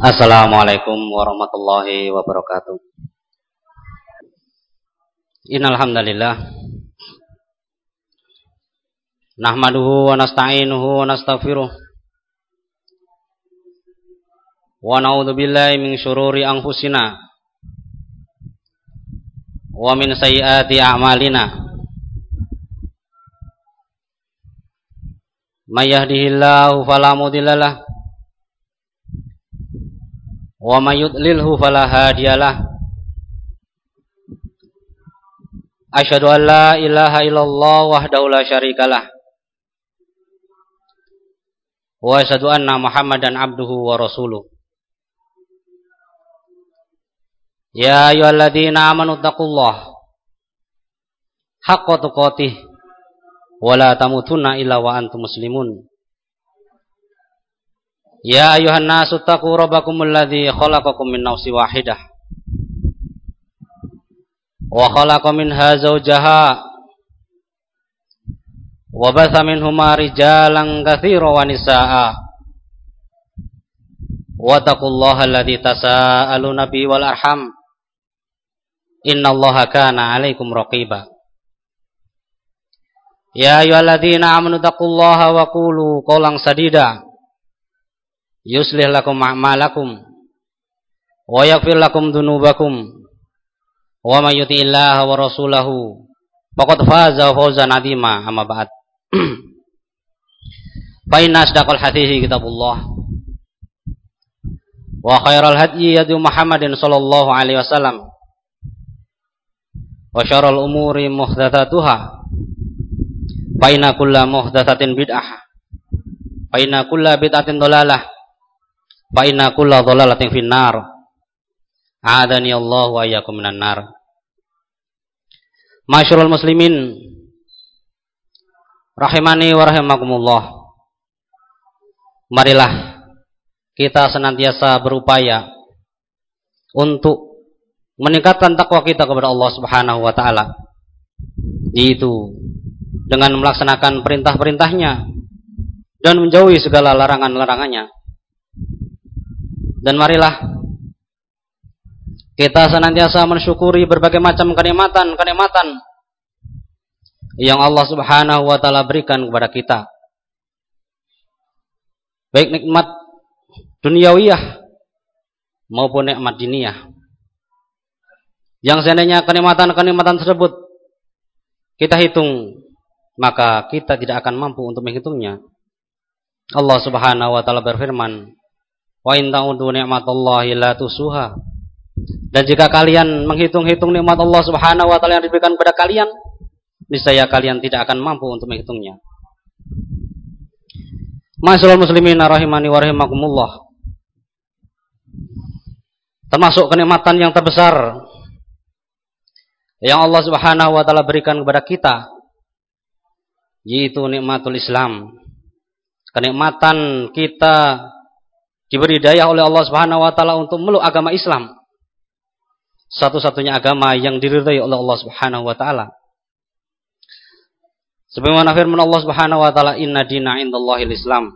Assalamualaikum warahmatullahi wabarakatuh. Innal hamdalillah nahmaduhu wa nasta'inuhu wa nastaghfiruh wa na'udzu billahi min syururi anfusina wa min sayyiati a'malina. May yahdihillahu fala mudhillalah wa may yudlilhu fala hadiyalah Asyhadu an la ilaha illallah wahdahu la syarikalah wa asyhadu anna Muhammadan abduhu wa rasuluh. Ya ayyuhalladzina amanu taqullaha haqqa tuqatih. Wa la tamutunna illa wa antum muslimun Ya ayuhan nasu taqu rabbakumul ladzi khalaqakum min nafsin wahidah. Wa khalaqa minha zawjaha. Wa batha minhuma rijalan katsiran wa nisaa wa taqullaha alladzi tasaaluna bihi wal arham. Innallaha kana 'alaikum raqiba. Ya ayyuhalladzina amanu taqullaha wa qulu qawlan sadida yuslih lakum a'malakum wa yaghfir lakum dhunubakum wa may yuti'illaha wa rasulahu faqad faza fawzan 'azima amma ba'd. Fa inna asdaqal kitabullah. Wa khairal hadyi hadi Muhammadin sallallahu alaihi wasallam wa syarrul umuri muhdatsatuha fa inna kulla muhdatsatin bid'ah fa inna kulla dhalalatin finnar. Adani Allah wa iyyakum minan nar. Masyarul muslimin rahimani wa rahimakumullah. Marilah kita senantiasa berupaya untuk meningkatkan takwa kita kepada Allah Subhanahu wa taala. Yaitu dengan melaksanakan perintah-perintahnya dan menjauhi segala larangan-larangannya dan marilah kita senantiasa mensyukuri berbagai macam kenikmatan-kenikmatan yang Allah Subhanahu wa taala berikan kepada kita. Baik nikmat duniawiyah maupun nikmat diniyah. Yang seandainya kenikmatan-kenikmatan tersebut kita hitung, maka kita tidak akan mampu untuk menghitungnya. Allah Subhanahu wa taala berfirman, Wa in ta'udu ni'matallahi la tusuha. Dan jika kalian menghitung-hitung nikmat Allah Subhanahu wa taala yang diberikan kepada kalian, niscaya kalian tidak akan mampu untuk menghitungnya. Masyaallah muslimin rahimani wa rahimakumullah. Termasuk kenikmatan yang terbesar yang Allah Subhanahu wa taala berikan kepada kita yaitu nikmatul Islam. Kenikmatan kita diberi daya oleh Allah Subhanahu wa taala untuk meluk agama Islam. Satu-satunya agama yang diridhai oleh Allah Subhanahu wa taala. Sebagaimana firman Allah Subhanahu wa taala, "Inna dina indallahil Islam."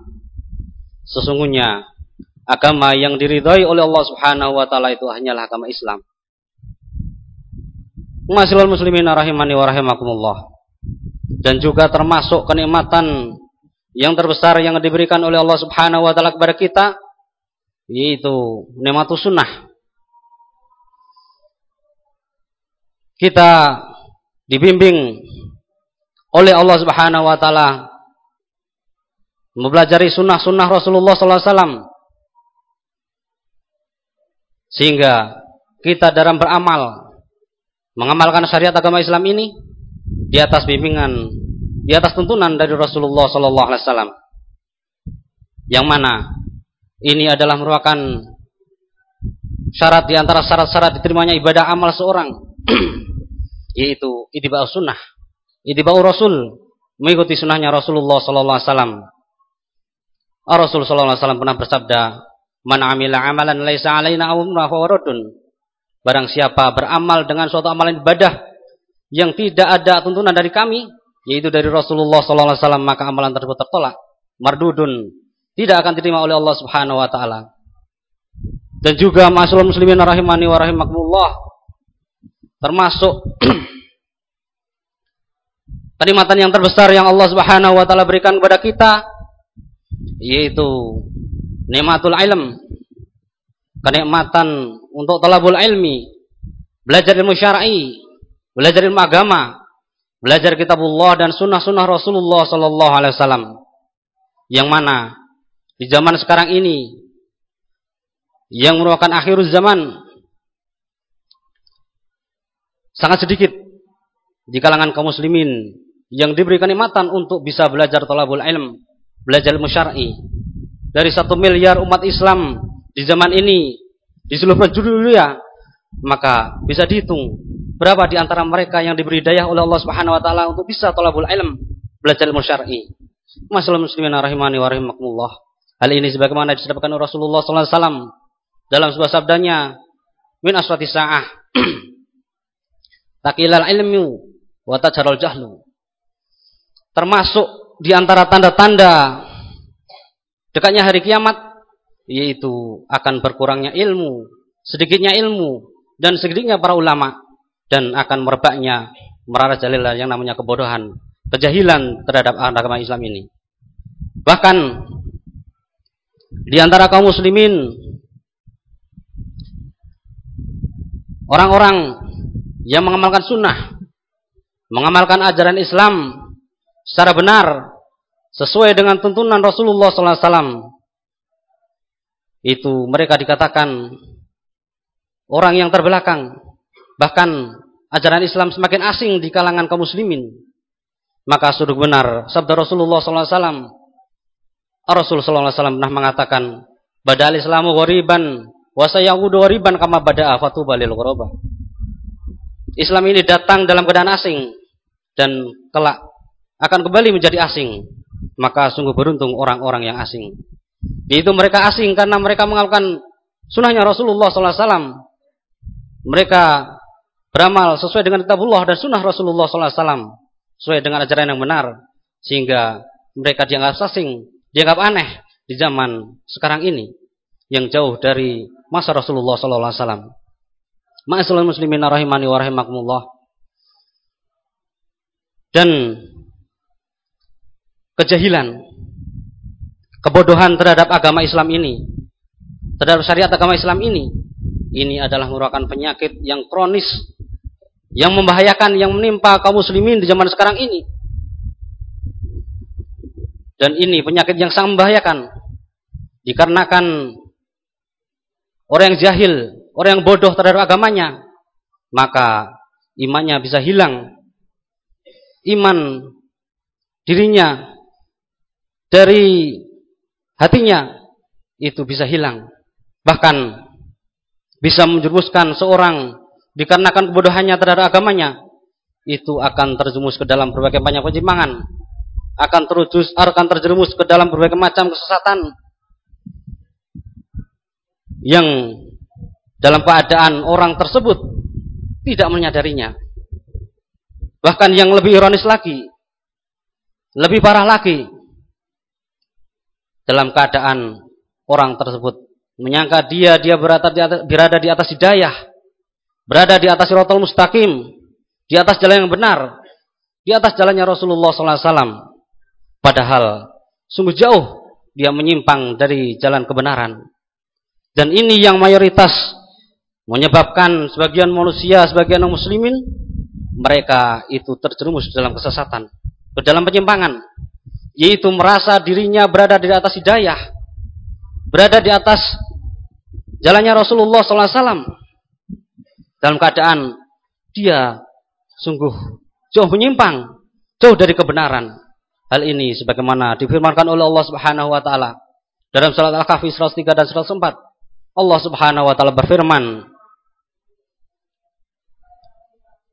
Sesungguhnya agama yang diridhai oleh Allah Subhanahu wa taala itu hanyalah agama Islam. Masyaallah muslimin rahimani wa rahimakumullah. Dan juga termasuk kenikmatan yang terbesar yang diberikan oleh Allah Subhanahu wa taala kepada kita yaitu nikmatus sunnah. Kita dibimbing oleh Allah Subhanahu wa taala mempelajari sunnah-sunnah Rasulullah sallallahu alaihi wasallam sehingga kita dalam beramal mengamalkan syariat agama Islam ini di atas bimbingan di atas tuntunan dari Rasulullah sallallahu alaihi wasallam yang mana ini adalah merupakan syarat di antara syarat-syarat diterimanya ibadah amal seorang. Yaitu itibau sunnah. Itibau rasul. Mengikuti sunnahnya Rasulullah sallallahu alaihi wasallam. Rasul sallallahu pernah bersabda man amila amalan laisa alaina amruna barang siapa beramal dengan suatu amalan ibadah yang tidak ada tuntunan dari kami yaitu dari Rasulullah wasallam maka amalan tersebut tertolak. Mardudun tidak akan diterima oleh Allah Subhanahu wa taala. Dan juga masyaallah muslimin rahimani wa rahimakumullah termasuk kenikmatan yang terbesar yang Allah Subhanahu wa taala berikan kepada kita yaitu nikmatul ilm. Kenikmatan untuk talabul ilmi, belajar ilmu syar'i, belajar ilmu agama, belajar kitabullah dan sunnah-sunnah Rasulullah sallallahu alaihi wasallam. Yang mana di zaman sekarang ini yang merupakan akhir zaman sangat sedikit di kalangan kaum muslimin yang diberikan nikmatan untuk bisa belajar talabul ilm, belajar ilmu syar'i. Dari satu miliar umat Islam di zaman ini di seluruh dunia, maka bisa dihitung berapa di antara mereka yang diberi daya oleh Allah Subhanahu wa taala untuk bisa talabul ilm, belajar ilmu syar'i. Masalah muslimin rahimani wa rahimakumullah. Hal ini sebagaimana disebutkan Rasulullah wasallam dalam sebuah sabdanya, "Min asrati sa'ah." Takilal ilmu wa tajarul jahlu termasuk di antara tanda-tanda dekatnya hari kiamat yaitu akan berkurangnya ilmu, sedikitnya ilmu dan sedikitnya para ulama dan akan merebaknya merajalela yang namanya kebodohan, kejahilan terhadap agama Islam ini. Bahkan di antara kaum muslimin orang-orang yang mengamalkan sunnah, mengamalkan ajaran Islam secara benar sesuai dengan tuntunan Rasulullah SAW itu mereka dikatakan orang yang terbelakang. Bahkan ajaran Islam semakin asing di kalangan kaum muslimin. Maka sudah benar sabda Rasulullah SAW Rasul SAW pernah mengatakan badal islamu ghoriban wa sayaudu ghoriban kama bada'a fatuba lil Islam ini datang dalam keadaan asing dan kelak akan kembali menjadi asing. Maka sungguh beruntung orang-orang yang asing. Yaitu mereka asing karena mereka mengamalkan sunnahnya Rasulullah SAW. Mereka beramal sesuai dengan kitabullah dan sunnah Rasulullah SAW. Sesuai dengan ajaran yang benar. Sehingga mereka dianggap asing, dianggap aneh di zaman sekarang ini. Yang jauh dari masa Rasulullah SAW. Ma'asalah muslimin rahimani wa rahimakumullah. Dan kejahilan, kebodohan terhadap agama Islam ini, terhadap syariat agama Islam ini, ini adalah merupakan penyakit yang kronis, yang membahayakan, yang menimpa kaum muslimin di zaman sekarang ini. Dan ini penyakit yang sangat membahayakan, dikarenakan orang yang jahil, orang yang bodoh terhadap agamanya, maka imannya bisa hilang. Iman dirinya dari hatinya itu bisa hilang. Bahkan bisa menjerumuskan seorang dikarenakan kebodohannya terhadap agamanya itu akan terjerumus ke dalam berbagai banyak penyimpangan akan terjus akan terjerumus ke dalam berbagai macam kesesatan yang dalam keadaan orang tersebut tidak menyadarinya bahkan yang lebih ironis lagi lebih parah lagi dalam keadaan orang tersebut menyangka dia dia berada di atas, berada di atas hidayah, berada di atas siratal mustaqim, di atas jalan yang benar, di atas jalannya Rasulullah SAW. Padahal sungguh jauh dia menyimpang dari jalan kebenaran. Dan ini yang mayoritas menyebabkan sebagian manusia, sebagian muslimin, mereka itu terjerumus dalam kesesatan, ke dalam penyimpangan yaitu merasa dirinya berada di atas hidayah, berada di atas jalannya Rasulullah SAW dalam keadaan dia sungguh jauh menyimpang, jauh dari kebenaran. Hal ini sebagaimana difirmankan oleh Allah Subhanahu wa taala dalam surat Al-Kahfi 103 dan 104. Allah Subhanahu wa taala berfirman,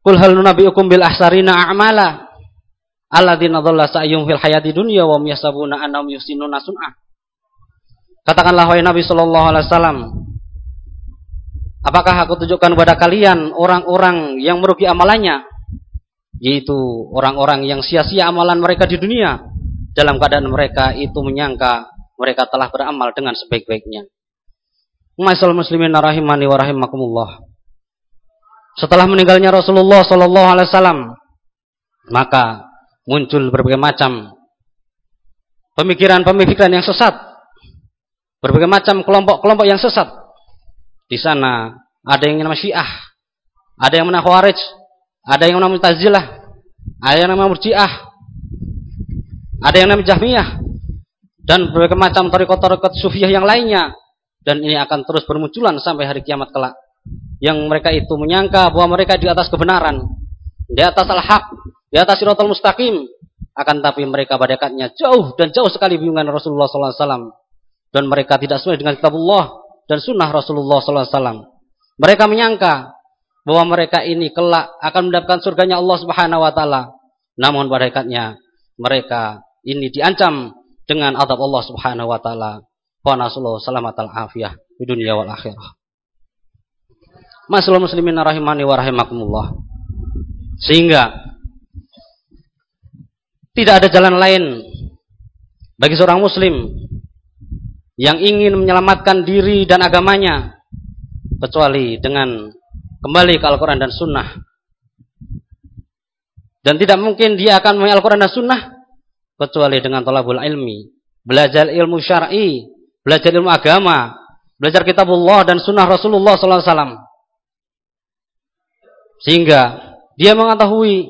"Qul hal nunabbiukum bil ahsarina a'mala?" alladzina dhalla sa'yuhum fil hayati dunya wa yasabuna annahum yusinuna sun'ah. Katakanlah wahai Nabi sallallahu alaihi wasallam, apakah aku tunjukkan kepada kalian orang-orang yang merugi amalannya? Yaitu orang-orang yang sia-sia amalan mereka di dunia dalam keadaan mereka itu menyangka mereka telah beramal dengan sebaik-baiknya. Masyaallah muslimin rahimani wa rahimakumullah. Setelah meninggalnya Rasulullah sallallahu alaihi wasallam, maka muncul berbagai macam pemikiran-pemikiran yang sesat. Berbagai macam kelompok-kelompok yang sesat. Di sana ada yang nama Syiah, ada yang nama Khawarij, ada yang nama Mu'tazilah, ada yang nama Murji'ah, ada yang nama Jahmiyah, dan berbagai macam tarekat-tarekat Sufiyah yang lainnya. Dan ini akan terus bermunculan sampai hari kiamat kelak. Yang mereka itu menyangka bahwa mereka di atas kebenaran, di atas al-haq, di atas siratal mustaqim. Akan tapi mereka pada jauh dan jauh sekali bimbingan Rasulullah SAW. Dan mereka tidak sesuai dengan kitabullah dan sunnah Rasulullah SAW. Mereka menyangka bahwa mereka ini kelak akan mendapatkan surganya Allah Subhanahu Wa Taala. Namun pada mereka ini diancam dengan adab Allah Subhanahu Wa Taala. Wa nasallahu salamat al-afiyah di dunia wal akhirah. Masalah muslimin rahimani wa rahimakumullah. Sehingga tidak ada jalan lain bagi seorang muslim yang ingin menyelamatkan diri dan agamanya kecuali dengan kembali ke Al-Quran dan Sunnah. Dan tidak mungkin dia akan memilih Al-Quran dan Sunnah kecuali dengan tolabul ilmi, belajar ilmu syar'i, belajar ilmu agama, belajar kitabullah dan sunnah Rasulullah SAW. Sehingga dia mengetahui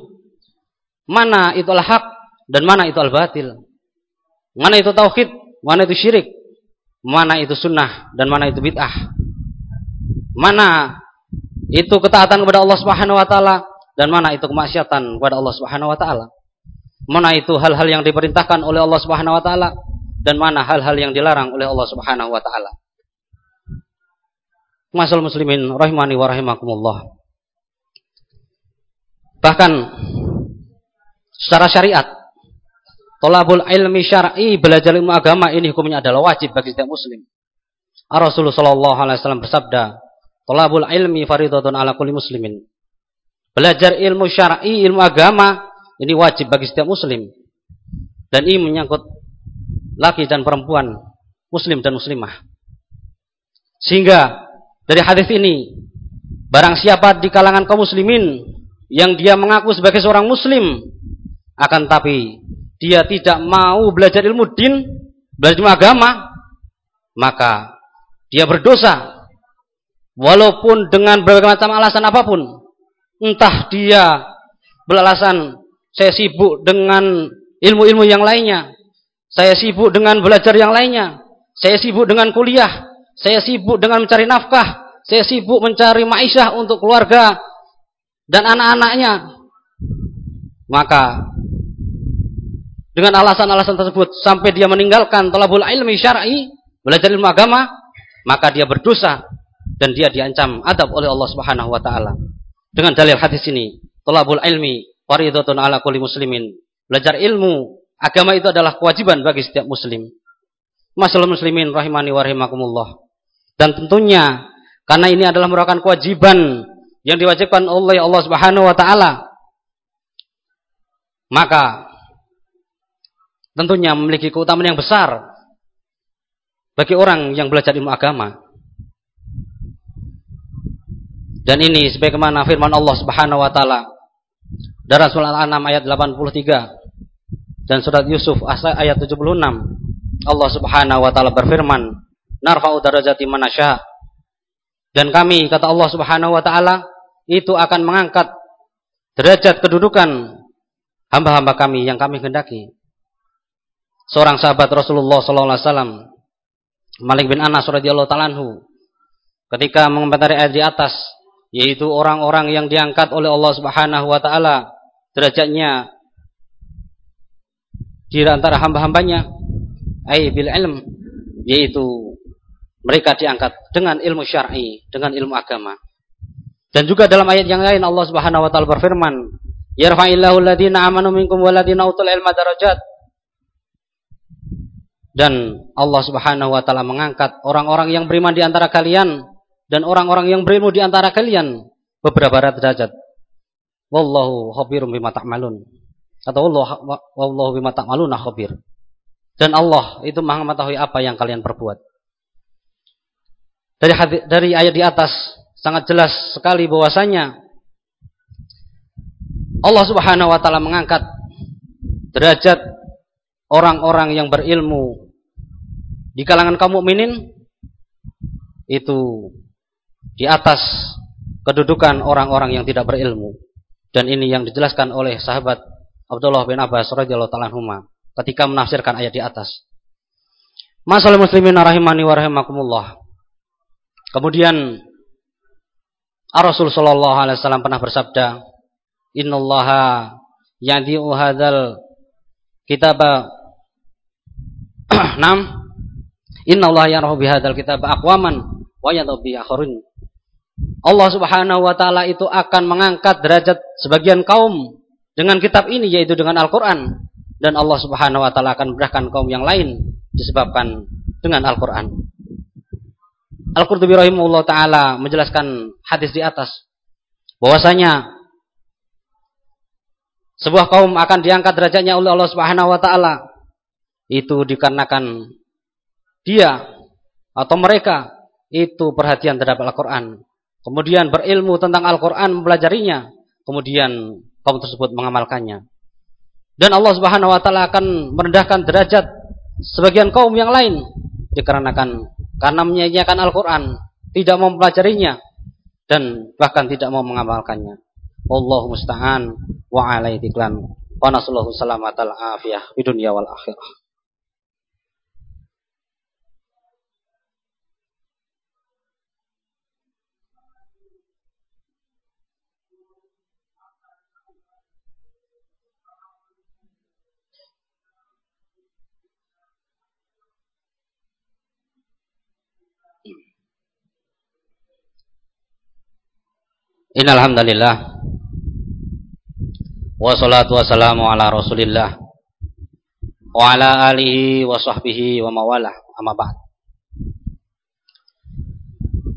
mana itu al-haq dan mana itu al-batil. Mana itu tauhid, mana itu syirik, mana itu sunnah dan mana itu bid'ah. Mana itu ketaatan kepada Allah Subhanahu wa taala dan mana itu kemaksiatan kepada Allah Subhanahu wa taala. Mana itu hal-hal yang diperintahkan oleh Allah Subhanahu wa taala dan mana hal-hal yang dilarang oleh Allah Subhanahu wa taala. Masalah muslimin rahimani wa rahimakumullah. Bahkan secara syariat Tolabul ilmi syar'i belajar ilmu agama ini hukumnya adalah wajib bagi setiap muslim. Rasulullah sallallahu alaihi wasallam bersabda, "Tolabul ilmi faridatun ala kulli muslimin." Belajar ilmu syar'i, ilmu agama ini wajib bagi setiap muslim. Dan ini menyangkut laki dan perempuan, muslim dan muslimah. Sehingga dari hadis ini, barang siapa di kalangan kaum muslimin yang dia mengaku sebagai seorang muslim, akan tapi dia tidak mau belajar ilmu din, belajar ilmu agama, maka dia berdosa. Walaupun dengan berbagai macam alasan apa pun. Entah dia beralasan saya sibuk dengan ilmu-ilmu yang lainnya. Saya sibuk dengan belajar yang lainnya. Saya sibuk dengan kuliah. Saya sibuk dengan mencari nafkah. Saya sibuk mencari ma'isyah untuk keluarga dan anak-anaknya. Maka dengan alasan-alasan tersebut sampai dia meninggalkan talabul ilmi syar'i, belajar ilmu agama, maka dia berdosa dan dia diancam adab oleh Allah Subhanahu wa taala. Dengan dalil hadis ini, talabul ilmi fardhatun ala kulli muslimin. Belajar ilmu agama itu adalah kewajiban bagi setiap muslim. Masalah muslimin rahimani wa rahimakumullah. Dan tentunya karena ini adalah merupakan kewajiban yang diwajibkan oleh Allah Subhanahu wa taala, maka tentunya memiliki keutamaan yang besar bagi orang yang belajar ilmu agama. Dan ini sebagaimana firman Allah Subhanahu wa taala dalam surat Al-An'am ayat 83 dan surat Yusuf ayat 76 Allah Subhanahu wa taala berfirman, "Narfa'u darajati manasya." Dan kami kata Allah Subhanahu wa taala itu akan mengangkat derajat kedudukan hamba-hamba kami yang kami hendaki seorang sahabat Rasulullah sallallahu alaihi wasallam Malik bin Anas radhiyallahu taala ketika mengomentari ayat di atas yaitu orang-orang yang diangkat oleh Allah Subhanahu wa taala derajatnya di antara hamba-hambanya ai bil ilm yaitu mereka diangkat dengan ilmu syar'i, dengan ilmu agama. Dan juga dalam ayat yang lain Allah Subhanahu wa taala berfirman, "Yarfa'illahu alladziina aamanu minkum walladziina utul ilma darajat." Dan Allah Subhanahu wa taala mengangkat orang-orang yang beriman di antara kalian dan orang-orang yang berilmu di antara kalian beberapa derajat. Wallahu khabirum bima ta'malun. Atau wallahu wallahu bima ta'maluna khabir. Dan Allah itu maha mengetahui apa yang kalian perbuat. Dari dari ayat di atas sangat jelas sekali bahwasanya Allah Subhanahu wa taala mengangkat derajat orang-orang yang berilmu di kalangan kaum mukminin itu di atas kedudukan orang-orang yang tidak berilmu. Dan ini yang dijelaskan oleh sahabat Abdullah bin Abbas radhiyallahu taala ketika menafsirkan ayat di atas. Masalah muslimin rahimani wa rahimakumullah. Kemudian Rasul sallallahu alaihi wasallam pernah bersabda, "Innallaha yadi'u hadzal kitaba" Nam Innallaha yarahu bihadzal kitaba aqwaman wa yadhu bi akharin. Allah Subhanahu wa taala itu akan mengangkat derajat sebagian kaum dengan kitab ini yaitu dengan Al-Qur'an dan Allah Subhanahu wa taala akan memudahkan kaum yang lain disebabkan dengan Al-Qur'an. Al-Qurtubi rahimahullah taala menjelaskan hadis di atas bahwasanya sebuah kaum akan diangkat derajatnya oleh Allah Subhanahu wa taala itu dikarenakan dia atau mereka itu perhatian terhadap Al-Qur'an. Kemudian berilmu tentang Al-Qur'an, mempelajarinya, kemudian kaum tersebut mengamalkannya. Dan Allah Subhanahu wa taala akan merendahkan derajat sebagian kaum yang lain dikarenakan karena menyanyiakan Al-Qur'an, tidak mempelajarinya dan bahkan tidak mau mengamalkannya. Allah musta'an wa alaihi tiklan. Wa nasallahu salamatal afiyah di dunia wal akhirah. Innalhamdalillah Wassalatu wassalamu ala rasulillah. Wa ala alihi wa sahbihi wa mawalah. Amma ba'd.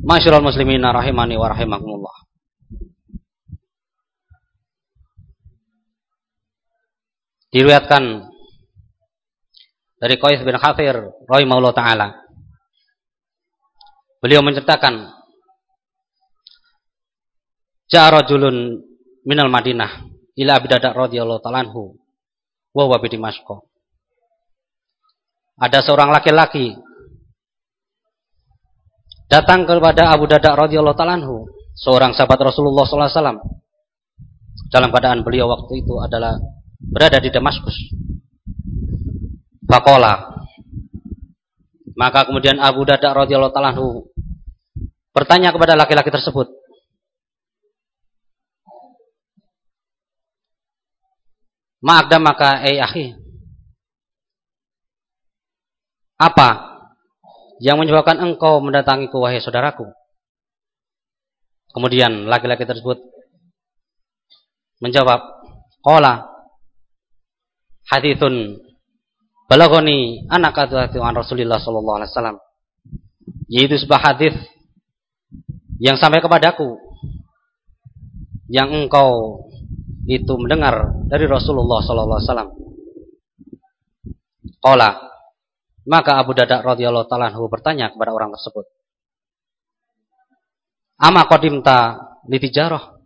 Masyurul muslimin rahimani wa rahimakumullah. Diriwayatkan dari Qais bin Khafir rahimahullah taala Beliau menceritakan Ja'a rajulun minal Madinah ila Abi Darda radhiyallahu ta'ala anhu wa huwa bi Ada seorang laki-laki datang kepada Abu Darda radhiyallahu ta'ala seorang sahabat Rasulullah wasallam. Dalam keadaan beliau waktu itu adalah berada di Damaskus. Faqala maka kemudian Abu Darda radhiyallahu ta'ala bertanya kepada laki-laki tersebut, maka eh akhi. Apa yang menyebabkan engkau mendatangi ku wahai saudaraku? Kemudian laki-laki tersebut menjawab, "Qala hadithun balagoni anak adatu an Rasulillah sallallahu alaihi wasallam." Yaitu sebuah hadis yang sampai kepadaku yang engkau itu mendengar dari Rasulullah sallallahu alaihi wasallam. Qala maka Abu Dada radhiyallahu taala bertanya kepada orang tersebut. Ama qadimta litijarah?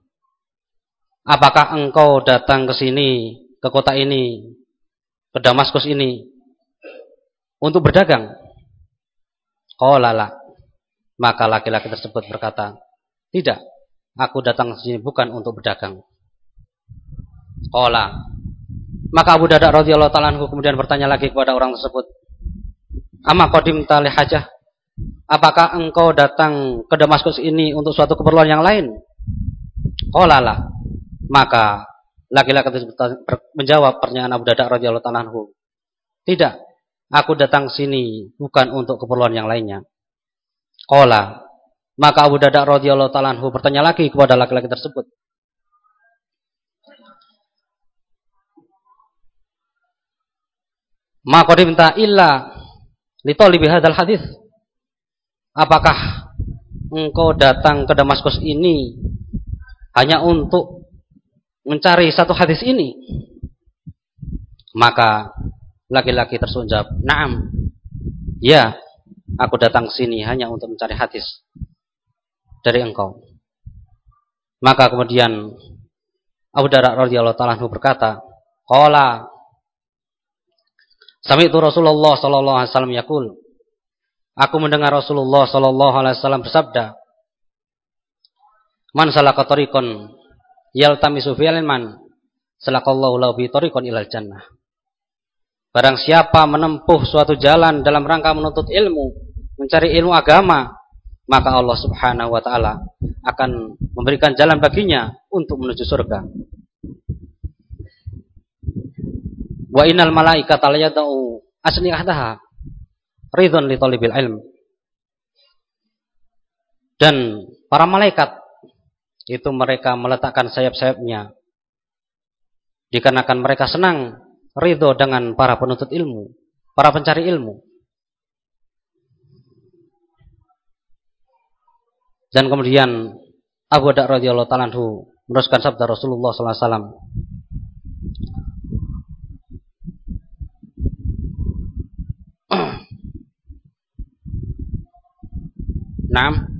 Apakah engkau datang ke sini, ke kota ini, ke Damaskus ini untuk berdagang? Qala la. Maka laki-laki tersebut berkata, "Tidak, aku datang ke sini bukan untuk berdagang." Qala. Maka Abu Dada radhiyallahu taala kemudian bertanya lagi kepada orang tersebut. Ama qadim tali hajah? Apakah engkau datang ke Damaskus ini untuk suatu keperluan yang lain? Qala la. Maka laki-laki tersebut menjawab pertanyaan Abu Dada radhiyallahu taala Tidak. Aku datang sini bukan untuk keperluan yang lainnya. Qala. Maka Abu Dada radhiyallahu taala bertanya lagi kepada laki-laki tersebut. Maka diminta illa litolibi hadal hadis. Apakah engkau datang ke Damaskus ini hanya untuk mencari satu hadis ini? Maka Laki-laki tersebut jawab, "Na'am." Ya, aku datang sini hanya untuk mencari hadis dari engkau. Maka kemudian Abu Darda radhiyallahu taala berkata, "Qala Sami'tu Rasulullah sallallahu alaihi wasallam yaqul" Aku mendengar Rasulullah sallallahu alaihi wasallam bersabda, "Man salaka tariqan yaltamisu fi ilman, salakallahu lahu bi tariqan ilal jannah." Barang siapa menempuh suatu jalan dalam rangka menuntut ilmu, mencari ilmu agama, maka Allah Subhanahu wa taala akan memberikan jalan baginya untuk menuju surga. Wa innal malaikata la yad'u asnihataha ridhon li talibil ilm. Dan para malaikat itu mereka meletakkan sayap-sayapnya dikarenakan mereka senang ridho dengan para penuntut ilmu, para pencari ilmu. Dan kemudian Abu Dak radhiyallahu taala meneruskan sabda Rasulullah sallallahu alaihi. Naam.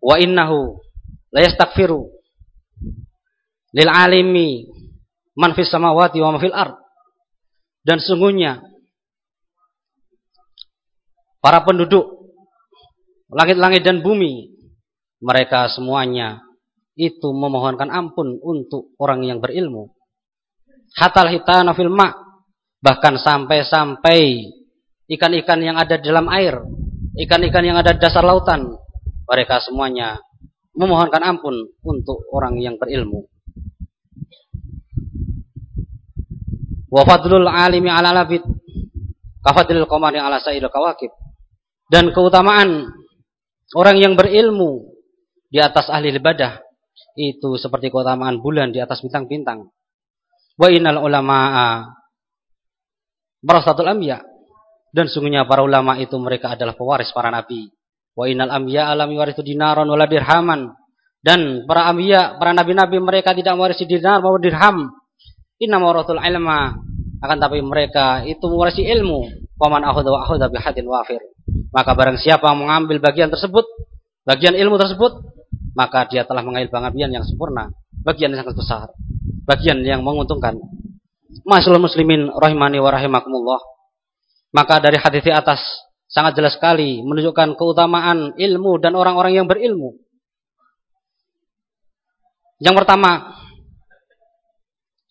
Wa innahu la yastaghfiru lil alimi man fis samawati wa fil. Dan sungguhnya para penduduk langit-langit dan bumi mereka semuanya itu memohonkan ampun untuk orang yang berilmu. Hatal hitana fil ma bahkan sampai-sampai ikan-ikan yang ada di dalam air, ikan-ikan yang ada di dasar lautan, mereka semuanya memohonkan ampun untuk orang yang berilmu. Wa fadlul alimi ala labid kafadlil qamari ala sa'il kawakib. Dan keutamaan orang yang berilmu di atas ahli ibadah itu seperti keutamaan bulan di atas bintang-bintang. Wa innal ulama'a barasatul anbiya dan sungguhnya para ulama itu mereka adalah pewaris para nabi. Wa innal anbiya alam yuwarithu dinaron wala dirhaman. Dan para anbiya, para nabi-nabi mereka tidak mewarisi dinar maupun dirham. Inna mawaratul ilma. Akan tapi mereka itu mewarisi ilmu. Waman akhudha wa bihadin wafir. Maka barang siapa mengambil bagian tersebut, bagian ilmu tersebut, maka dia telah mengambil bagian yang sempurna, bagian yang sangat besar, bagian yang menguntungkan. Masyaallah muslimin rahimani wa rahimakumullah. Maka dari hadis di atas sangat jelas sekali menunjukkan keutamaan ilmu dan orang-orang yang berilmu. Yang pertama,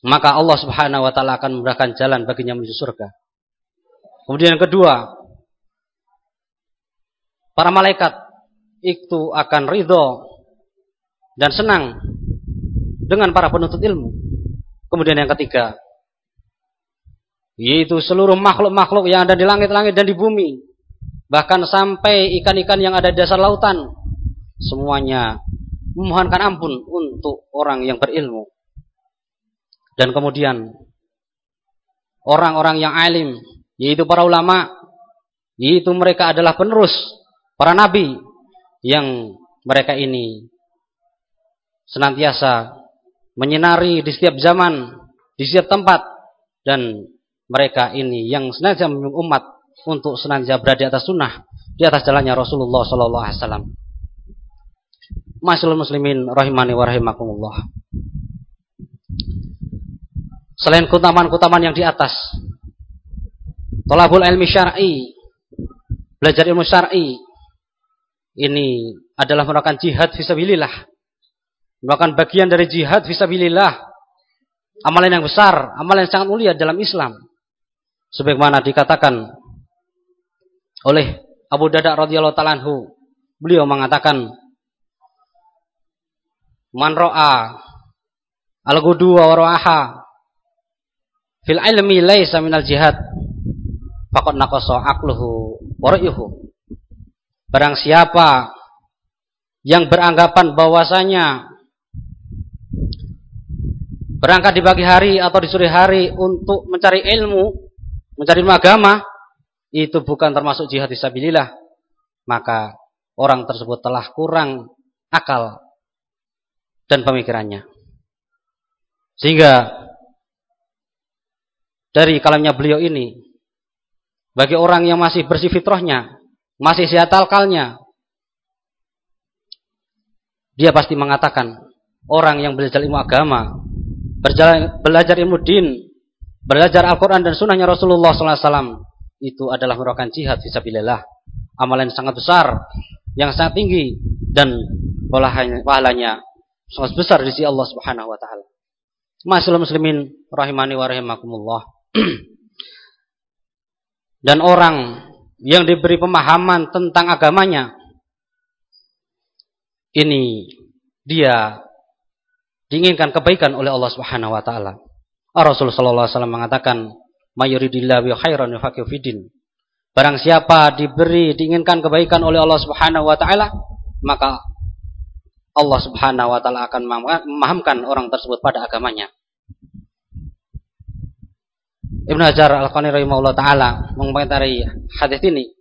maka Allah Subhanahu wa taala akan memberikan jalan baginya menuju surga. Kemudian yang kedua, para malaikat itu akan ridho dan senang dengan para penuntut ilmu. Kemudian yang ketiga, yaitu seluruh makhluk-makhluk yang ada di langit-langit dan di bumi. Bahkan sampai ikan-ikan yang ada di dasar lautan. Semuanya memohonkan ampun untuk orang yang berilmu. Dan kemudian orang-orang yang alim, yaitu para ulama, yaitu mereka adalah penerus para nabi yang mereka ini senantiasa menyinari di setiap zaman, di setiap tempat dan mereka ini yang sengaja membimbing umat untuk senantiasa berada di atas sunnah, di atas jalannya Rasulullah Sallallahu Alaihi Wasallam. Masyaallah muslimin rahimani wa. Selain keutamaan-keutamaan yang di atas, tolabul ilmi syar'i, belajar ilmu syar'i, ini adalah merupakan jihad fisabilillah. Merupakan bagian dari jihad fisabilillah. Amalan yang besar, amalan yang sangat mulia dalam Islam sebagaimana dikatakan oleh Abu Dada radhiyallahu taala beliau mengatakan man ra'a al-ghudu wa fil ilmi laisa minal jihad. Faqad naqasa aqluhu wa ra'yuhu. Barang siapa yang beranggapan bahwasanya berangkat di pagi hari atau di sore hari untuk mencari ilmu mencari agama itu bukan termasuk jihad fisabilillah, maka orang tersebut telah kurang akal dan pemikirannya. Sehingga dari kalamnya beliau ini bagi orang yang masih bersih fitrahnya, masih sehat akalnya, dia pasti mengatakan orang yang belajar ilmu agama, belajar ilmu din, belajar Al-Quran dan sunnahnya Rasulullah SAW itu adalah merupakan jihad visabilillah. Amalan yang sangat besar, yang sangat tinggi dan pahalanya sangat besar di sisi Allah Subhanahu wa taala. Masyaallah muslimin rahimani wa rahimakumullah. Dan orang yang diberi pemahaman tentang agamanya ini dia diinginkan kebaikan oleh Allah Subhanahu wa taala. Rasulullah sallallahu alaihi wasallam mengatakan, "Mayuridillahu khairan yufaqihu fidin." Barang siapa diberi diinginkan kebaikan oleh Allah Subhanahu wa taala, maka Allah Subhanahu wa taala akan memahamkan orang tersebut pada agamanya. Ibnu Hajar Al-Qani rahimahullah taala mengomentari hadis ini.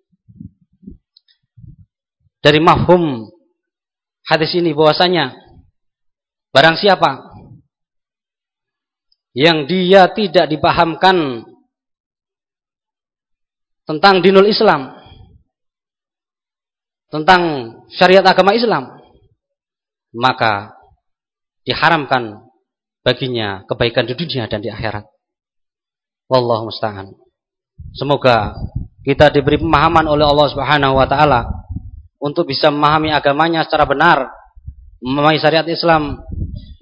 Dari mafhum hadis ini bahwasanya barang siapa yang dia tidak dipahamkan tentang dinul Islam tentang syariat agama Islam maka diharamkan baginya kebaikan di dunia dan di akhirat Wallahu musta'an. Semoga kita diberi pemahaman oleh Allah Subhanahu wa taala untuk bisa memahami agamanya secara benar, memahami syariat Islam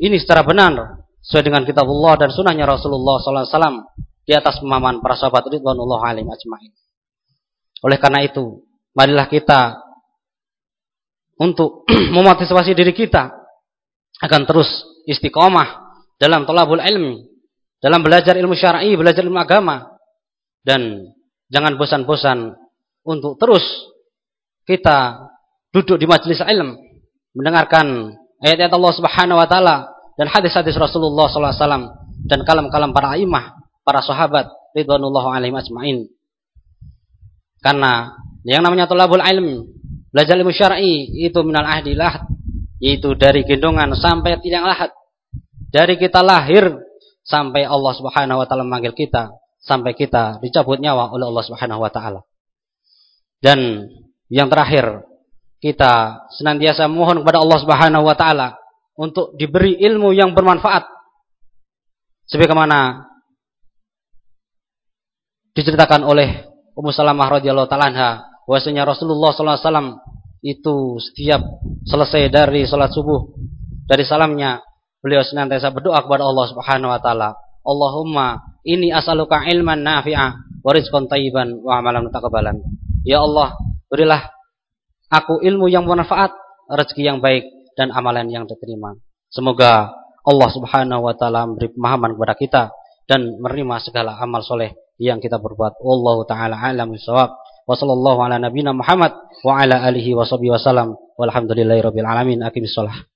ini secara benar sesuai dengan kitab Allah dan sunnahnya Rasulullah sallallahu alaihi wasallam di atas pemahaman para sahabat ridwanullah alaihim ajmain. Oleh karena itu, marilah kita untuk memotivasi diri kita akan terus istiqomah dalam tolabul ilmi dalam belajar ilmu syar'i, belajar ilmu agama dan jangan bosan-bosan untuk terus kita duduk di majelis ilmu mendengarkan ayat-ayat Allah Subhanahu wa taala dan hadis-hadis Rasulullah wasallam dan kalam-kalam para imah, para sahabat ridwanullah alaihim ajmain. Karena yang namanya thalabul ilm, belajar ilmu syar'i itu minal ahdi lahad, yaitu dari gendongan sampai tiang lahat. Dari kita lahir sampai Allah Subhanahu wa taala memanggil kita, sampai kita dicabut nyawa oleh Allah Subhanahu wa taala. Dan yang terakhir, kita senantiasa mohon kepada Allah Subhanahu wa taala untuk diberi ilmu yang bermanfaat. Sebagaimana diceritakan oleh Ummu Salamah radhiyallahu taala anha, bahwasanya Rasulullah sallallahu alaihi wasallam itu setiap selesai dari salat subuh dari salamnya beliau senantiasa berdoa kepada Allah Subhanahu wa taala, Allahumma ini as'aluka ilman nafi'a wa rizqan tayyiban wa amalan mutaqabbalan. Ya Allah, berilah aku ilmu yang bermanfaat, rezeki yang baik dan amalan yang diterima. Semoga Allah Subhanahu wa taala memberi pemahaman kepada kita dan menerima segala amal soleh yang kita berbuat. Allah taala alam bisawab. Wa sallallahu ala nabiyina Muhammad wa ala alihi wa sahbihi wasallam. Walhamdulillahirabbil alamin. Aqimissalah.